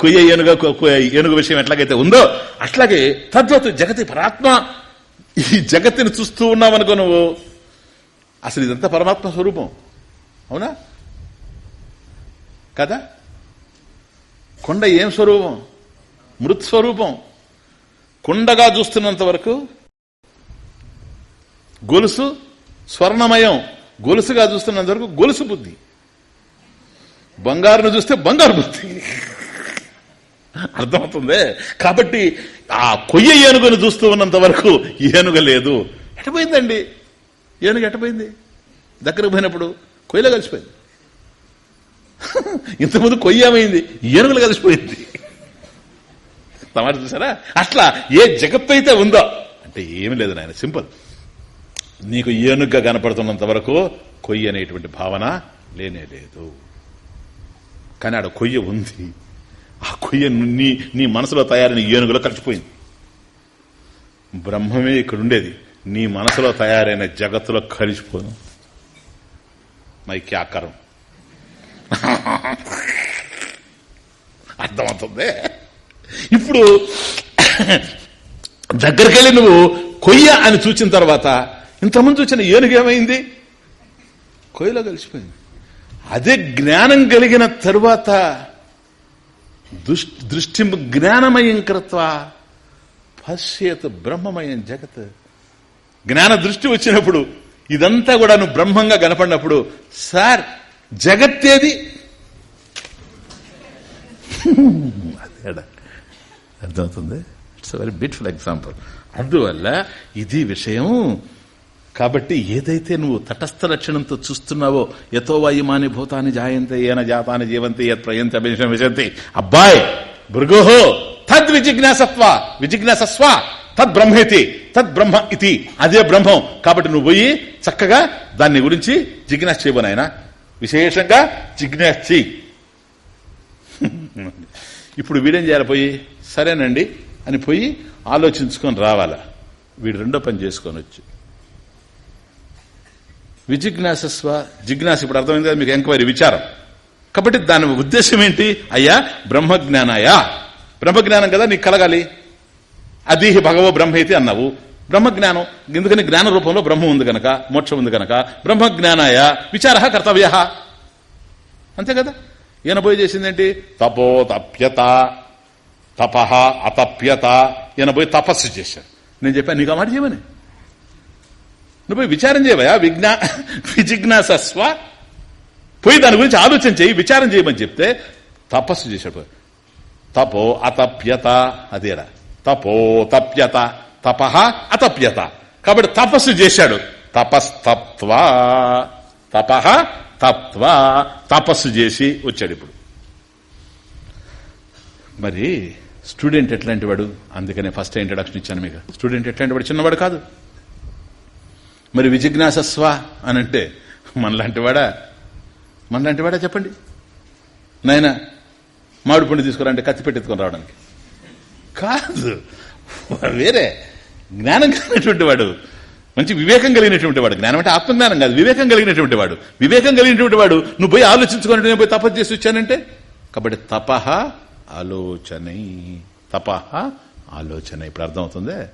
కొయ్య ఏనుగ ఏనుగు విషయం ఎట్లాగైతే ఉందో అట్లాగే తద్వత్ జగతి పరాత్మ. ఈ జగత్తుని చూస్తూ ఉన్నావనుకో నువ్వు. అసలు ఇదంతా పరమాత్మ స్వరూపం. అవునా? కదా? కొండ ఏం స్వరూపం? మృత్ స్వరూపం. కుండగా చూస్తున్నంత వరకు గొలుసు స్వర్ణమయం. గొలుసుగా చూస్తున్నంత వరకు గొలుసు బుద్ధి. బంగారును చూస్తే బంగారు బుద్ధి. అర్థమవుతుంది? కాబట్టి ఆ కొయ్య ఏనుగును చూస్తూ ఉన్నంత వరకు ఏనుగ లేదు. ఎటపోయిందండి? ఏనుగు ఎటపోయింది? దగ్గరకు పోయినప్పుడు కొయ్యలో కలిసిపోయింది. ఇంతకుముందు కొయ్య ఏమైంది? ఏనుగులు కలిసిపోయింది. తమారు చూసారా? అట్లా ఏ జగత్తు అయితే ఉందో అంటే ఏమి లేదు నాయన సింపుల్. నీకు ఏనుగ్గా కనపడుతున్నంత వరకు కొయ్య అనేటువంటి భావన లేనే లేదు. కానీ ఆడ కొయ్య ఉంది. ఆ కొయ్య నీ నీ మనసులో తయారైన ఏనుగులో కలిసిపోయింది. బ్రహ్మమే ఇక్కడ ఉండేది నీ మనసులో తయారైన జగత్తులో కలిసిపోను. మైక్యాకరం. అర్థమవుతుంది? ఇప్పుడు దగ్గరికి వెళ్ళి నువ్వు కొయ్య అని చూచిన తర్వాత ఇంతకుముందు చూసిన ఏనుగు ఏమైంది? కొయ్యలో కలిసిపోయింది. అదే జ్ఞానం కలిగిన తరువాత దృష్టి జ్ఞానమయం కృత్వ పశ్యత్ బ్రహ్మమయం జగత్. జ్ఞాన దృష్టి వచ్చినప్పుడు ఇదంతా కూడా నువ్వు బ్రహ్మంగా కనపడినప్పుడు సార్ జగత్తేది? అదేడా. అర్థమవుతుంది? ఇట్స్ వెరీ బ్యూటిఫుల్ ఎగ్జాంపుల్ అందువల్ల ఇది విషయం కాబట్టి ఏదైతే నువ్వు తటస్థ లక్షణంతో చూస్తున్నావో యతో వయమాని భూతాన్ని జాయంతే ఏన జాతాన్ని జీవంతి యత్ ప్రయంతి అభిషం విశంతి. అబ్బాయ్ భృగోహో తద్ విజిజ్ఞాసత్వ విజిజ్ఞాసస్వ తద్ బ్రహ్మేతి తద్ బ్రహ్మ ఇది అదే బ్రహ్మం. కాబట్టి నువ్వు పోయి చక్కగా దాన్ని గురించి జిజ్ఞాస చేయబోనాయన విశేషంగా జిజ్ఞాస చెయ్యి. ఇప్పుడు వీడేం చేయాలి పోయి? సరేనండి అని పోయి ఆలోచించుకొని రావాలా? వీడు రెండో పని చేసుకొని వచ్చి. విజిజ్ఞాసస్వ జిజ్ఞాస ఇప్పుడు అర్థమైంది కదా మీకు ఎంక్వైరీ విచారం. కాబట్టి దాని ఉద్దేశం ఏంటి? అయ్యా బ్రహ్మజ్ఞానాయా. బ్రహ్మజ్ఞానం కదా నీకు కలగాలి. అదీహి భగవో బ్రహ్మైతే అన్నావు. బ్రహ్మజ్ఞానం ఎందుకని జ్ఞాన రూపంలో బ్రహ్మ ఉంది గనక మోక్షం ఉంది గనక బ్రహ్మజ్ఞానాయ విచార కర్తవ్య. అంతే కదా? ఈయన పోయి చేసిందేంటి తపో తప్యత తపహ అతప్యత. ఈయన పోయి తపస్సు చేశాడు. నేను చెప్పాను నీకు ఆ మాట చేయమని? నువ్వు పోయి విచారం చేయవయా? విజ్ఞా విజిజ్ఞాసస్వ. పోయి దాని గురించి ఆలోచన చేయి విచారం చేయమని చెప్తే తపస్సు చేశాడు తపో అతప్యత అదేరా. తపో తప్యత తపహ అతప్యత. కాబట్టి తపస్సు చేశాడు. తపస్తత్వ తపహ తత్వ తపస్సు చేసి వచ్చాడు ఇప్పుడు. మరి స్టూడెంట్ ఎట్లాంటి వాడు అందుకనే ఫస్ట్ ఇంట్రడక్షన్ ఇచ్చాను మీకు. స్టూడెంట్ ఎట్లాంటి వాడు చిన్నవాడు కాదు. మరి విజిజ్ఞాసస్వ అని అంటే మనలాంటి వాడా? మనలాంటి వాడా చెప్పండి. నాయన మామిడి పండు తీసుకురంటే కత్తి పెట్టెత్తుకొని రావడానికి. కాదు. వేరే జ్ఞానం కలిగినటువంటి వాడు. మంచి వివేకం కలిగినటువంటి వాడు. జ్ఞానం అంటే ఆత్మజ్ఞానం కాదు వివేకం కలిగినటువంటి వాడు. వివేకం కలిగినటువంటి వాడు నువ్వు పోయి ఆలోచించుకున్నట్టు నేను పోయి తపస్సు చేసి వచ్చానంటే? కాబట్టి తపహ ఆలోచనై తపహ ఆలోచన. ఇప్పుడు అర్థమవుతుంది?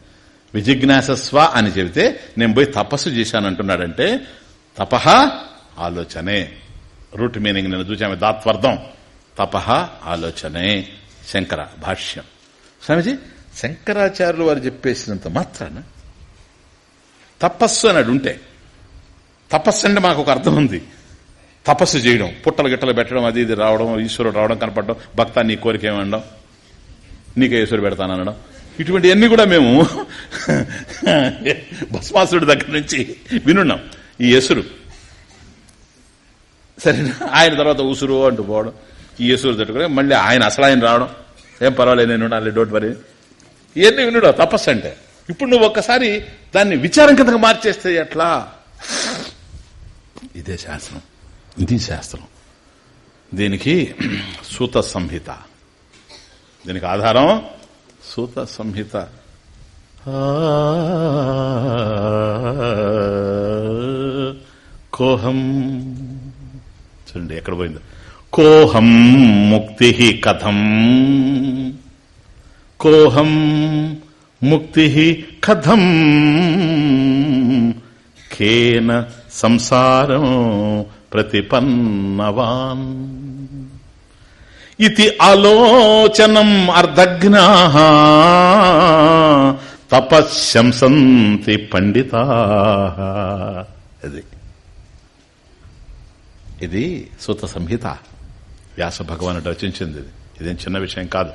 విజిజ్ఞాసస్వ అని చెబితే నేను పోయి తపస్సు చేశాను అంటున్నాడంటే తపహ ఆలోచనే. రూట్ మీనింగ్ నేను చూసాము దాత్వర్థం. తపహ ఆలోచనే. శంకర భాష్యం. స్వామిజీ శంకరాచార్యులు వారు చెప్పేసినంత మాత్రాన తపస్సు అన్నాడు ఉంటే తపస్సు అంటే మాకు ఒక అర్థం ఉంది. తపస్సు చేయడం పుట్టలు గిట్టలు పెట్టడం అది ఇది రావడం ఈశ్వరుడు రావడం కనపడడం భక్త నీ కోరిక ఏమనడం నీకే ఈశ్వరుడు పెడతానడం ఇటువంటివన్నీ కూడా మేము భస్మాసుడి దగ్గర నుంచి వినున్నాం. ఈ యసురు. సరేనా? ఆయన తర్వాత ఉసురు అంటూ పోవడం. ఈ యసురు తట్టుకుని మళ్ళీ ఆయన అసలు ఆయన రావడం. ఏం పర్వాలేదు నేను ఉండాలి డోంట్ వరీ ఇవన్నీ వినుడు తపస్సు అంటే. ఇప్పుడు నువ్వు ఒక్కసారి దాన్ని విచారం కిందకు మార్చేస్తే ఎట్లా? ఇదే శాస్త్రం. ఇది శాస్త్రం. దీనికి సూత సంహిత. దీనికి ఆధారం సూత సంహిత. కోహం. చూడండి ఎక్కడ పోయిందో. కోహం ముక్తి కథం. కోహం ముక్తి కథం. కేన సంసారం ప్రతిపన్నవాన్. ఇది ఆలోచనం అర్ధజ్ఞా. తపశంసంతి పండిత. ఇది ఇది సూత సంహిత. వ్యాస భగవానుడు రచించింది ఇది. ఇదేం చిన్న విషయం కాదు.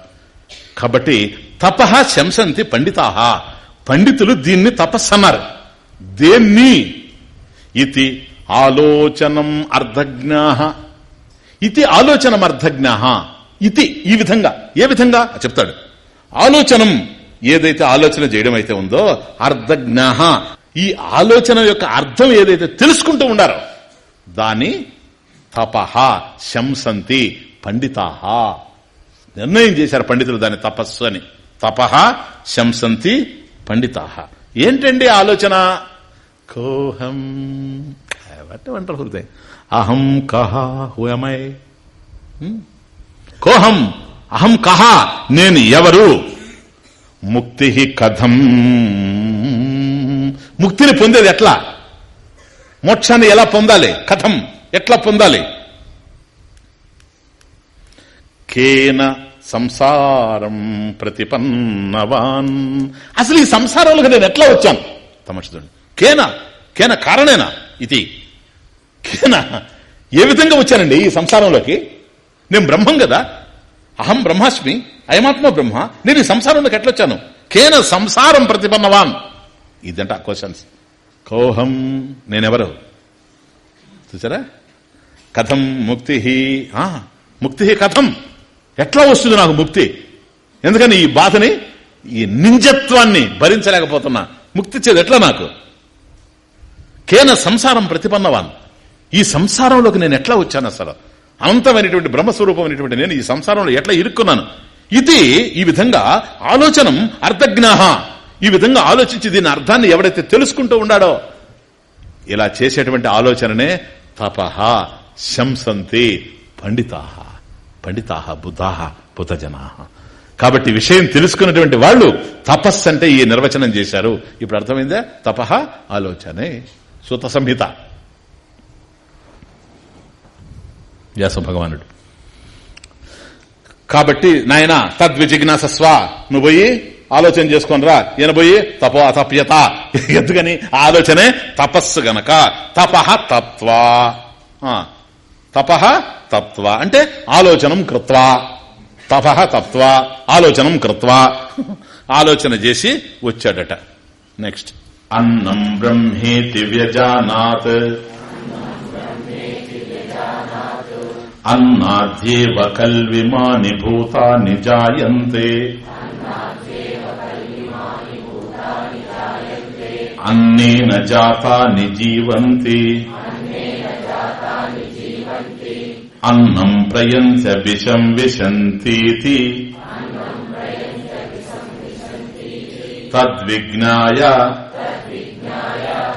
కాబట్టి తప శంసంతి పండితాహ పండితులు దీన్ని తపస్సన్నారు దేన్ని? ఇది ఆలోచనం అర్ధజ్ఞా. ఇది ఆలోచనం అర్ధజ్ఞా ఇది ఈ విధంగా. ఏ విధంగా? చెప్తాడు. ఆలోచనం ఏదైతే ఆలోచన చేయడం అయితే ఉందో అర్ధజ్ఞా ఈ ఆలోచన యొక్క అర్థం ఏదైతే తెలుసుకుంటూ ఉండారో దాని తపహ శంసంతి పండితాహ నిర్ణయం చేశారు పండితులు దాని తపస్సు అని. తపహ శంసంతి పండితాహ ఏంటండి ఆలోచన? కోహం. అంటారు హృదయం అహం కహా హుయమై. కోహం అహం కహ నేను ఎవరు? ముక్తి కథం. ముక్తిని పొందేది ఎట్లా? మోక్షాన్ని ఎలా పొందాలి? కథం ఎట్లా పొందాలి? కేన సంసారం ప్రతిపన్నవాన్. అసలు ఈ సంసారంలోకి నేను ఎట్లా వచ్చాను? తమచుదండి కేన కేన కారణేనా ఇది? ఏ విధంగా వచ్చానండి ఈ సంసారంలోకి? నేను బ్రహ్మం కదా? అహం బ్రహ్మాస్మి అయమాత్మ బ్రహ్మ. నేను ఈ సంసారంలోకి ఎట్లా వచ్చాను? కేన సంసారం ప్రతిపన్నవాన్ ఇదంట క్వశ్చన్స్. కోహం నేనెవరు? చూసారా? కథం ముక్తి ముక్తి కథం. ఎట్లా వస్తుంది నాకు ముక్తి? ఎందుకని ఈ బాధని ఈ నింజత్వాన్ని భరించలేకపోతున్నా. ముక్తి ఇచ్చేది ఎట్లా నాకు? కేన సంసారం ప్రతిపన్నవాన్ ఈ సంసారంలోకి నేను ఎట్లా వచ్చాను అసలు? అనంతమైనటువంటి బ్రహ్మస్వరూపమైనటువంటి నేను ఈ సంసారంలో ఎట్లా ఇరుక్కున్నాను? ఇది ఈ విధంగా ఆలోచనం అర్థజ్ఞాహ. ఈ విధంగా ఆలోచించి దీని అర్థాన్ని ఎవడైతే తెలుసుకుంటూ ఉన్నాడో ఇలా చేసేటువంటి ఆలోచననే తపహ శంసంతి పండితాహ పండితాహ బుధాహ బుధజనా. కాబట్టి విషయం తెలుసుకున్నటువంటి వాళ్ళు తపస్సు అంటే ఈ నిర్వచనం చేశారు. ఇప్పుడు అర్థమైందా? తపహ ఆలోచనే. సుత సంహిత. వ్యాస భగవానుడు కాబట్టి నాయన తద్విజిజ్ఞాసస్వ నువ్వు పోయి ఆలోచన చేసుకొనిరా ఈయన పోయి తపో అతప్యత. ఎందుకని? ఆలోచనే తపస్సు గనక. తపహ తత్వ. తపహ తత్వ. అంటే ఆలోచనం కృత్వా. తపహ తత్వ. ఆలోచనం కృత్వా. ఆలోచన చేసి వచ్చాడట. నెక్స్ట్. అన్నం బ్రహ్మేతి వ్యజానాత్. అన్నాధ్యేవ కల్విమాని భూతాన్ని జాయంతే. అన్నేన జాతాని జీవంతి. అన్నం ప్రయంత విషం విశంతీతి. తద్విజ్ఞాయ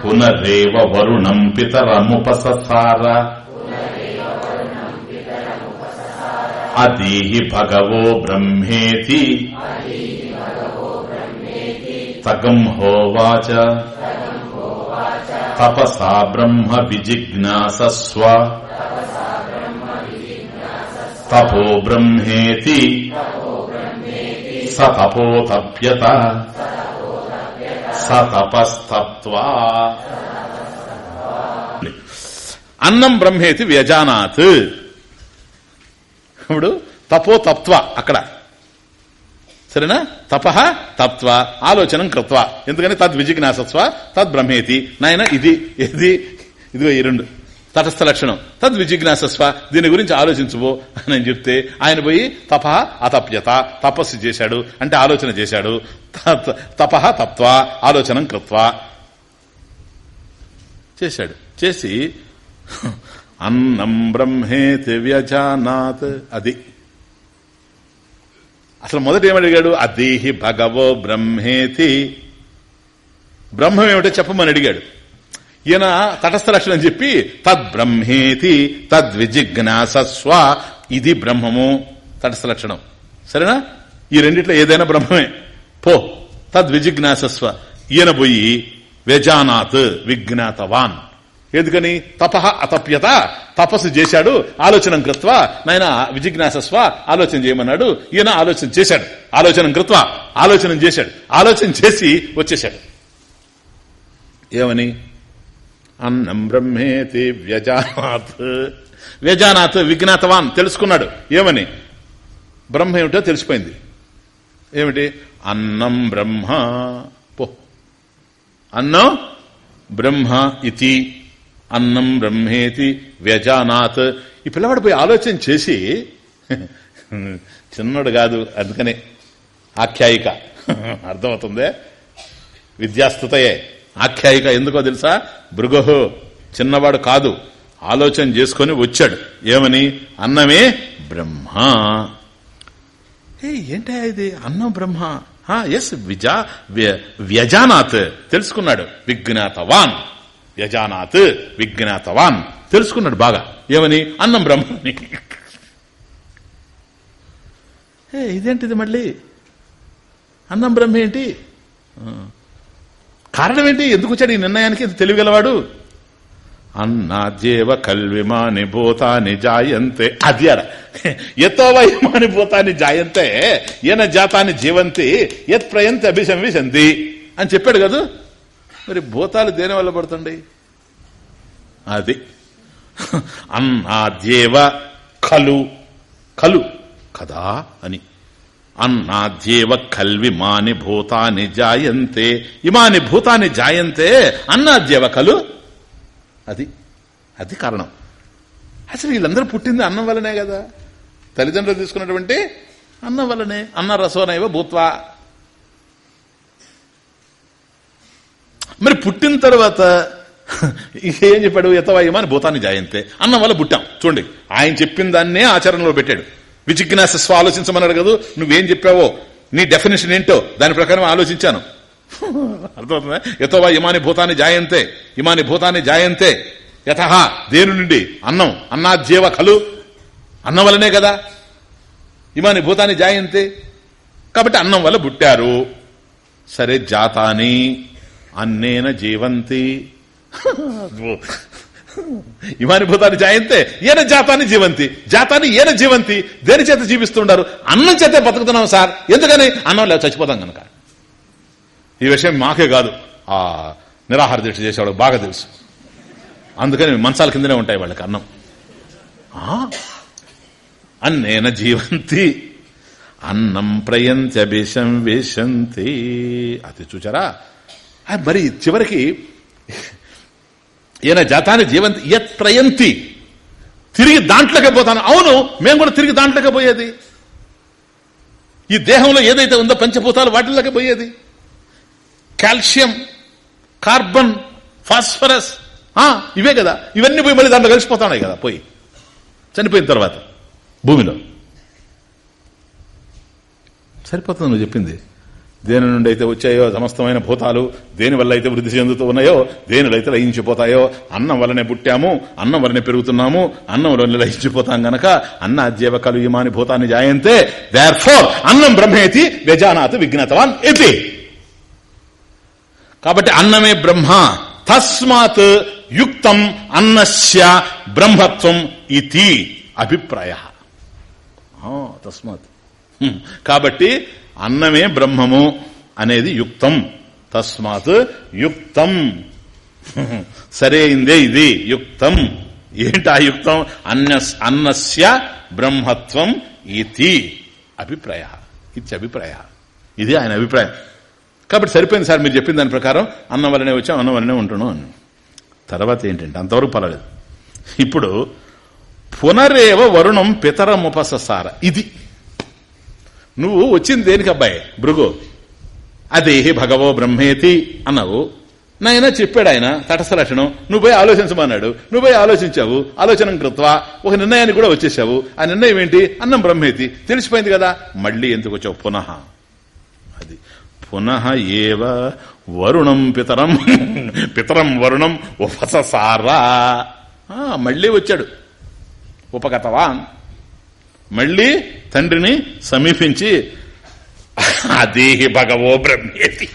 పునరేవ వరుణం పితరముపససార. అతీహి భగవో బ్రహ్మేతి తగం హోవాచ తపసా బ్రహ్మ విజిజ్ఞాసస్వ తపో బ్రహ్మేతి స తపోతప్యత స తపస్తత్వా అన్నం బ్రహ్మేతి వ్యజానాత్ ఇప్పుడు తపో తత్వ అక్కడ. సరేనా? తప తత్వ ఆలోచనం కృత్వ. ఎందుకని? తద్ విజిజ్ఞాసత్వ తద్ బ్రహ్మేతి. నాయన ఇది ఇది ఇదిగో ఈ రెండు. తటస్థ లక్షణం. తద్ విజిజ్ఞాసస్వ దీని గురించి ఆలోచించుబో అని చెప్తే ఆయన పోయి తప అతప్యత తపస్సు చేశాడు అంటే ఆలోచన చేశాడు. తప తత్వ ఆలోచనం కృత్వ. చేశాడు. చేసి అన్నం బ్రహ్మేతి వ్యజానాత్. అది. అసలు మొదట ఏమడిగాడు అదేహి భగవో బ్రహ్మేతి. బ్రహ్మం ఏమిటో చెప్పమని అడిగాడు. ఈయన తటస్థ లక్షణం చెప్పి తద్బ్రహ్మేతి తద్విజిజ్ఞాసస్వ ఇది బ్రహ్మము. తటస్థ లక్షణం సరేనా? ఈ రెండిట్లో ఏదైనా బ్రహ్మమే. పో తద్విజిజ్ఞాసస్వ. ఈయన పోయి వ్యజానాత్ విజ్ఞాతవాన్. ఎందుకని? తప అతప్యత. తపస్సు చేశాడు. ఆలోచన కృత్వ. నాయన విజిజ్ఞాసస్వ. ఆలోచన చేయమన్నాడు. ఈయన ఆలోచన చేశాడు. ఆలోచన కృత్వ. ఆలోచన చేశాడు. ఆలోచన చేసి వచ్చేశాడు. ఏమని? అన్నం బ్రహ్మేతి వ్యజానాత్. వ్యజానాత్ విజ్ఞాతవాన్ తెలుసుకున్నాడు. ఏమని? బ్రహ్మ ఏమిటో తెలిసిపోయింది. ఏమిటి? అన్నం బ్రహ్మ. పో. అన్నం బ్రహ్మ ఇతి. అన్నం బ్రహ్మేతి వ్యజానాత్. ఈ పిల్లవాడు పోయి ఆలోచన చేసి చిన్నడు కాదు అందుకనే ఆఖ్యాయిక. అర్థమవుతుందే? విద్యాస్థుతయే. ఆఖ్యాయిక ఎందుకో తెలుసా? భృగహు చిన్నవాడు కాదు ఆలోచన చేసుకొని వచ్చాడు. ఏమని? అన్నమే బ్రహ్మ. ఏ ఏంటా ఇది? అన్నం బ్రహ్మ. ఎస్ విజా వ్యజానాత్. తెలుసుకున్నాడు విజ్ఞాతవాన్ యజానాత్ విజ్ఞాతవాన్ తెలుసుకున్నాడు బాగా. ఏమని? అన్నం బ్రహ్మని. ఇదేంటిది మళ్ళీ? అన్నం బ్రహ్మ ఏంటి? కారణం ఏంటి ఎందుకు వచ్చాడు ఈ నిర్ణయానికి? తెలివిగలవాడు. అన్నాద్యేవ కల్విమాని భూతాని జాయంతే. అది అడ ఎతో వైమాని భూతాన్ని జాయంతే. ఈయన జాతాన్ని జీవంతి. ఎత్ ప్రయంతి అభిశంవిశంతి అని చెప్పాడు కదా? మరి భూతాలు దేని వల్ల పడుతుండే అది. అన్నాద్యేవ కలు కలు కదా అని. అన్నాద్యేవ కల్వి మాని భూతాన్ని జాయంతే. ఇమాని భూతాన్ని జాయంతే. అన్నాద్యేవ కలు అది. అది కారణం. అసలు వీళ్ళందరూ పుట్టింది అన్నం వల్లనే కదా. తల్లిదండ్రులు తీసుకున్నటువంటి అన్నం వల్లనే. అన్న రసోనైవ భూత్వా. మరి పుట్టిన తర్వాత ఏం చెప్పాడు? ఎతవాయమా అని భూతాన్ని జాయంతే. అన్నం వల్ల పుట్టాం. చూడండి ఆయన చెప్పిన దాన్నే ఆచరణలో పెట్టాడు. విజిజ్ఞాసస్వ ఆలోచించమన్నాడు కదా? నువ్వేం చెప్పావో? నీ డెఫినేషన్ ఏంటో? దాని ప్రకారం ఆలోచించాను. అర్థమవుతుందా? యథోవా ఇమాని భూతాన్ని జాయంతే. ఇమాని భూతాన్ని జాయంతే. యథ దేని నుండి? అన్నం. అన్నాజ్యేవ కలు అన్నం వల్లనే కదా. ఇమాని భూతాన్ని జాయంతే. కాబట్టి అన్నం వల్ల పుట్టారు. సరే జాతాని. అన్నేన జీవంతి. ఇమాని భూతాన్ని జాయంతే ఈయన జాతాన్ని జీవంతి. జాతాన్ని ఈయన జీవంతి. దేని చేత జీవిస్తుండారు? అన్నం చేతే బతుకుతున్నాం సార్. ఎందుకని? అన్నం లేదు చచ్చిపోతాం కనుక ఈ విషయం మాకే కాదు. ఆ నిరాహార దీక్ష చేసేవాడు బాగా తెలుసు. అందుకని మంచాల కిందనే ఉంటాయి వాళ్ళకి అన్నం. అన్నేన జీవంతి. అన్నం ప్రయంత్యభిషం వేషంతి. అది చూచారా? మరి చివరికి ఈయన జాతాన్ని జీవంతి యత్ ప్రయంతి. తిరిగి దాంట్లోకి పోతాను. అవును మేము కూడా తిరిగి దాంట్లోకి పోయేది. ఈ దేహంలో ఏదైతే ఉందో పంచభూతాలు వాటిల్లోకి పోయేది. కాల్షియం కార్బన్ ఫాస్ఫరస్ ఇవే కదా. ఇవన్నీ పోయి మళ్ళీ దాంట్లో కలిసిపోతున్నాయి కదా పోయి. చనిపోయిన తర్వాత భూమిలో. సరిపోతుంది నువ్వు చెప్పింది. దేని నుండి అయితే వచ్చాయో సమస్తమైన భూతాలు దేని వల్ల అయితే వృద్ధి చెందుతూ ఉన్నాయో దేనిలో అయితే లయించిపోతాయో అన్నం వల్లనే పుట్టాము అన్నం వల్లనే పెరుగుతున్నాము అన్నం వల్లనే లయించిపోతాం గనక అన్న అజీవ కలు ఇమాని భూతాన్ని జాయంతే దేర్ ఫోర్ అన్నం బ్రహ్మేతి వ్యజానాథ విఘ్నతవాన్ ఇది. కాబట్టి అన్నమే బ్రహ్మ తస్మాత్ యుక్తం అన్నస్య బ్రహ్మత్వం ఇది అభిప్రాయ. తస్మాత్. కాబట్టి అన్నమే బ్రహ్మము అనేది యుక్తం. తస్మాత్ యుక్తం. సరైందే ఇది యుక్తం. ఏంటి ఆ యుక్తం? అన్న అన్నస్య బ్రహ్మత్వం ఇది అభిప్రాయ ఇది అభిప్రాయ ఇది ఆయన అభిప్రాయం. కాబట్టి సరిపోయింది సార్ మీరు చెప్పిన దాని ప్రకారం అన్నం వల్లనే వచ్చాం అన్నం వల్లనే ఉంటున్నాం అని. తర్వాత ఏంటంటే అంతవరకు పర్వాలేదు. ఇప్పుడు పునరేవ వరుణం పితరముపససార. ఇది నువ్వు వచ్చింది దేనికి అబ్బాయి? భృగు. అదేహి భగవో బ్రహ్మేతి అన్నావు. నాయన చెప్పాడు ఆయన తటస్థ లక్షణం నువ్వు పోయి ఆలోచించమన్నాడు. నువ్వు పోయి ఆలోచించావు. ఆలోచన కృత్వా. ఒక నిర్ణయానికి కూడా వచ్చేసావు ఆ నిర్ణయం ఏంటి? అన్నం బ్రహ్మేతి. తెలిసిపోయింది కదా? మళ్ళీ ఎందుకు వచ్చావు? పునః. అది. పునః ఏవ వరుణం పితరం. పితరం వరుణం ఉపససారా. మళ్ళీ వచ్చాడు. ఉపగతవాన్. మళ్ళీ తండ్రిని సమీపించి అదే భగవో బ్రహ్మేతి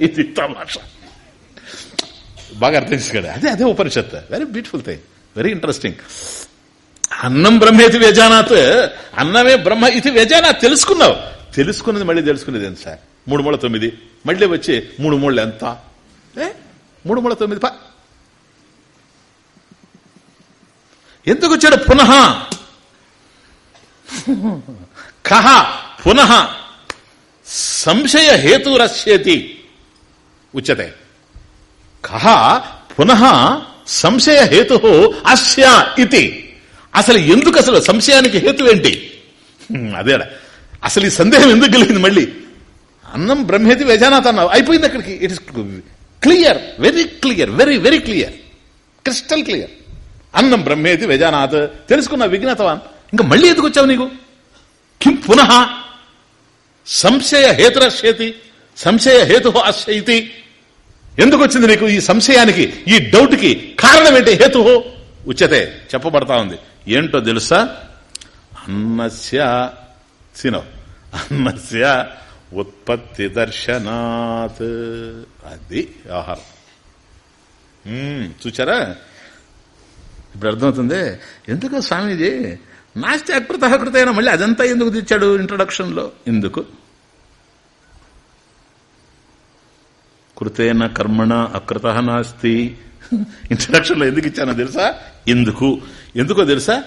ఇది తమాష. బాగా అర్థం చేసుకోండి అదే అదే Upanishad very beautiful thing very interesting అన్నం బ్రహ్మేతి వ్యజానాత్ అన్నమే బ్రహ్మ ఇది వ్యజానాత్ తెలుసుకున్నావు. తెలుసుకున్నది మళ్ళీ తెలుసుకునేది ఎంత సార్? మూడు మూల తొమ్మిది. మళ్ళీ వచ్చి మూడు మూడు ఎంత ఏ? మూడు మూల తొమ్మిది పా ఎందుకు వచ్చాడు? పునః. కహ పునః. సంశయ హేతురస్యేతి ఉచ్యతే. కహ పునః సంశయ హేతు అస్య ఇది. అసలు ఎందుకు అసలు సంశయానికి హేతు ఏంటి? అదేడా అసలు ఈ సందేహం ఎందుకు కలిగింది మళ్ళీ? అన్నం బ్రహ్మేతి వేజానాథ్ అన్నావు. అయిపోయింది అక్కడికి. It is clear very clear very very clear crystal clear అన్నం బ్రహ్మేది వేజానాథ్ తెలుసుకున్న విఘ్నతవాన్. ఇంకా మళ్ళీ ఎందుకు వచ్చావు నీకు? కిం పునః? సంశయ హేతురశ్యతి సంశయ హేతు అశ్యతి ఎందుకు వచ్చింది నీకు ఈ సంశయానికి ఈ డౌట్కి కారణం ఏంటి? హేతు? ఉచ్యతే చెప్పబడతా ఉంది. ఏంటో తెలుసా? అన్నస్య సినో అన్నస్య ఉత్పత్తి దర్శనాత్. అది ఆహారం. చూచారా? ఇప్పుడు అర్థమవుతుంది? ఎందుకు స్వామీజీ? నాస్తి అకృత కృతైన మళ్ళీ అదంతా ఎందుకు తెచ్చాడు ఇంట్రొడక్షన్లో ఎందుకు? కృతేన కర్మణ అకృత నాస్తి. ఇంట్రడక్షన్లో ఎందుకు ఇచ్చానో తెలుసా? ఎందుకు? ఎందుకో తెలుసా?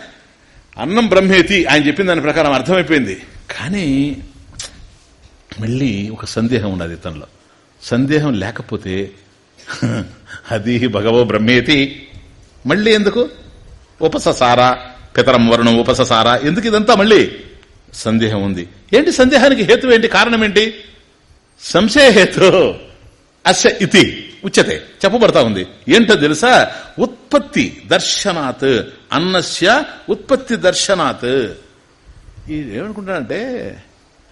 అన్నం బ్రహ్మేతి ఆయన చెప్పిన దాని ప్రకారం అర్థమైపోయింది. కానీ మళ్ళీ ఒక సందేహం ఉన్నది ఇతనిలో సందేహం లేకపోతే అది భగవో బ్రహ్మేతి. మళ్ళీ ఎందుకు? ఉపససార పితరం వరుణం ఉపససార ఎందుకు ఇదంతా మళ్ళీ సందేహం ఉంది. ఏంటి సందేహానికి హేతు ఏంటి కారణం ఏంటి? సంశయ హేతు అస్య ఇతి ఉచ్యతే చెప్పబడతా ఉంది. ఏంటో తెలుసా? ఉత్పత్తి దర్శనాత్ అన్నస్య ఉత్పత్తి దర్శనాత్. ఇది ఏమనుకుంటానంటే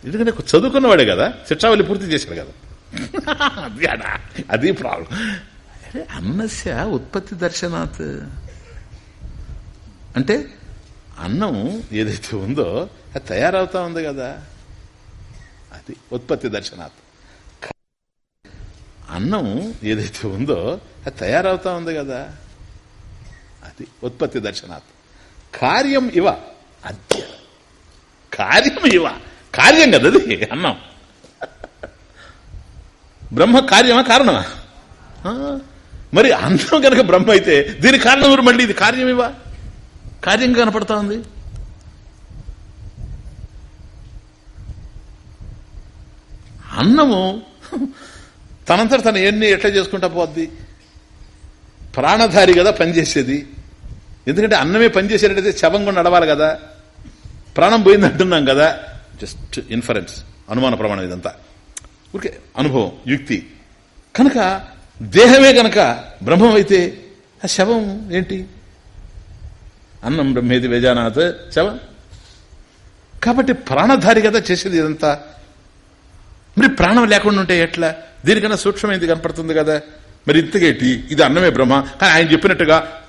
ఎందుకంటే చదువుకున్నవాడే కదా శిక్షావళి పూర్తి చేశాడు కదా. అది ప్రాబ్లం అరే అన్నస్య ఉత్పత్తి దర్శనాత్. అంటే అన్నం ఏదైతే ఉందో అది తయారవుతా ఉంది కదా. అది ఉత్పత్తి దర్శనాత్ అన్నం ఏదైతే ఉందో అది తయారవుతా ఉంది కదా. అది ఉత్పత్తి దర్శనాత్ కార్యం ఇవ. అద్య. కార్యం ఇవ. కార్యం కదా అది అన్నం. బ్రహ్మ కార్యమా కారణమా? మరి అన్నం కనుక బ్రహ్మ అయితే దీని కారణం మళ్ళీ? ఇది కార్యం ఇవా? కార్యం కనపడతా ఉంది అన్నము తనంతట తను ఎన్ని ఎట్లా చేసుకుంటా పోద్ది? ప్రాణధారి కదా పనిచేసేది. ఎందుకంటే అన్నమే పనిచేసేటైతే శవంగా నడవాలి కదా. ప్రాణం పోయింది అంటున్నాం కదా. జస్ట్ ఇన్ఫరెన్స్ అనుమాన ప్రమాణం ఇదంతా. ఊరికే అనుభవం యుక్తి. కనుక దేహమే గనక బ్రహ్మం అయితే ఆ శవం ఏంటి? అన్నం బ్రహ్మేది వేజానాథ్ చవ. కాబట్టి ప్రాణధారి కదా చేసేది ఇదంతా. మరి ప్రాణం లేకుండా ఉంటే ఎట్లా? దీనికన్నా సూక్ష్మమైంది కనపడుతుంది కదా. మరి ఇంతకేటి ఇది అన్నమే బ్రహ్మ. కానీ ఆయన చెప్పినట్టుగా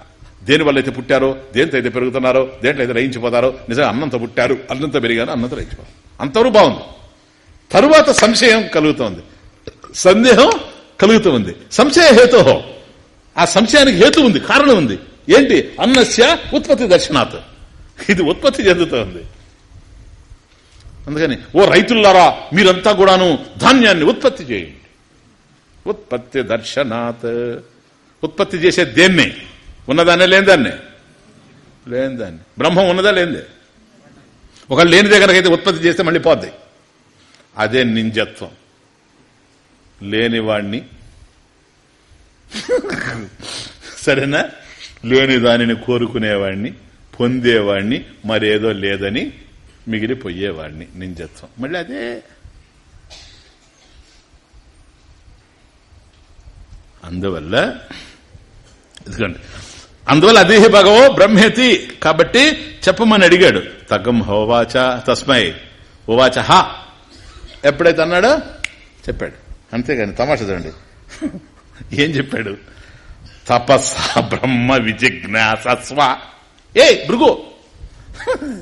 దేని వల్ల అయితే పుట్టారో దేంతో అయితే పెరుగుతున్నారో దేంట్లో అయితే రయించిపోతారో నిజంగా అన్నంతో పుట్టారు అన్నంతో పెరిగారు అన్నంతో రయించిపోతారు అంతవరకు బాగుంది. తరువాత సంశయం కలుగుతోంది. సందేహం కలుగుతూ ఉంది సంశయ హేతు ఆ సంశయానికి హేతు ఉంది కారణం ఉంది. ఏంటి? అన్నస్య ఉత్పత్తి దర్శనాత్. ఇది ఉత్పత్తి చెందుతుంది. అందుకని ఓ రైతులారా మీరంతా కూడాను ధాన్యాన్ని ఉత్పత్తి చేయండి. ఉత్పత్తి దర్శనాత్. ఉత్పత్తి చేసే దేన్నే? ఉన్నదాన్నే లేనిదాన్నే? లేనిదాన్ని. బ్రహ్మం ఉన్నదా లేనిదే? ఒక లేనిదే కనుకైతే ఉత్పత్తి చేస్తే మళ్ళీ పోద్ది. అదే నింజత్వం. లేనివాణ్ణి. సరేనా? లేని దానిని కోరుకునేవాణ్ణి పొందేవాణ్ణి మరేదో లేదని మిగిలిపోయేవాడిని నింజత్వం. మళ్ళీ అదే అందువల్ల ఎందుకంటే అందువల్ల అదే భగవో బ్రహ్మేతి కాబట్టి చెప్పమని అడిగాడు. తగ్గం హోవాచ తస్మై. ఓవాచ హా. ఎప్పుడైతే అన్నాడో చెప్పాడు. అంతేగాని తమాషా చూడండి. ఏం చెప్పాడు? తపస్స బ్రహ్మ విజిజ్ఞాసస్వ ఏ భృగు!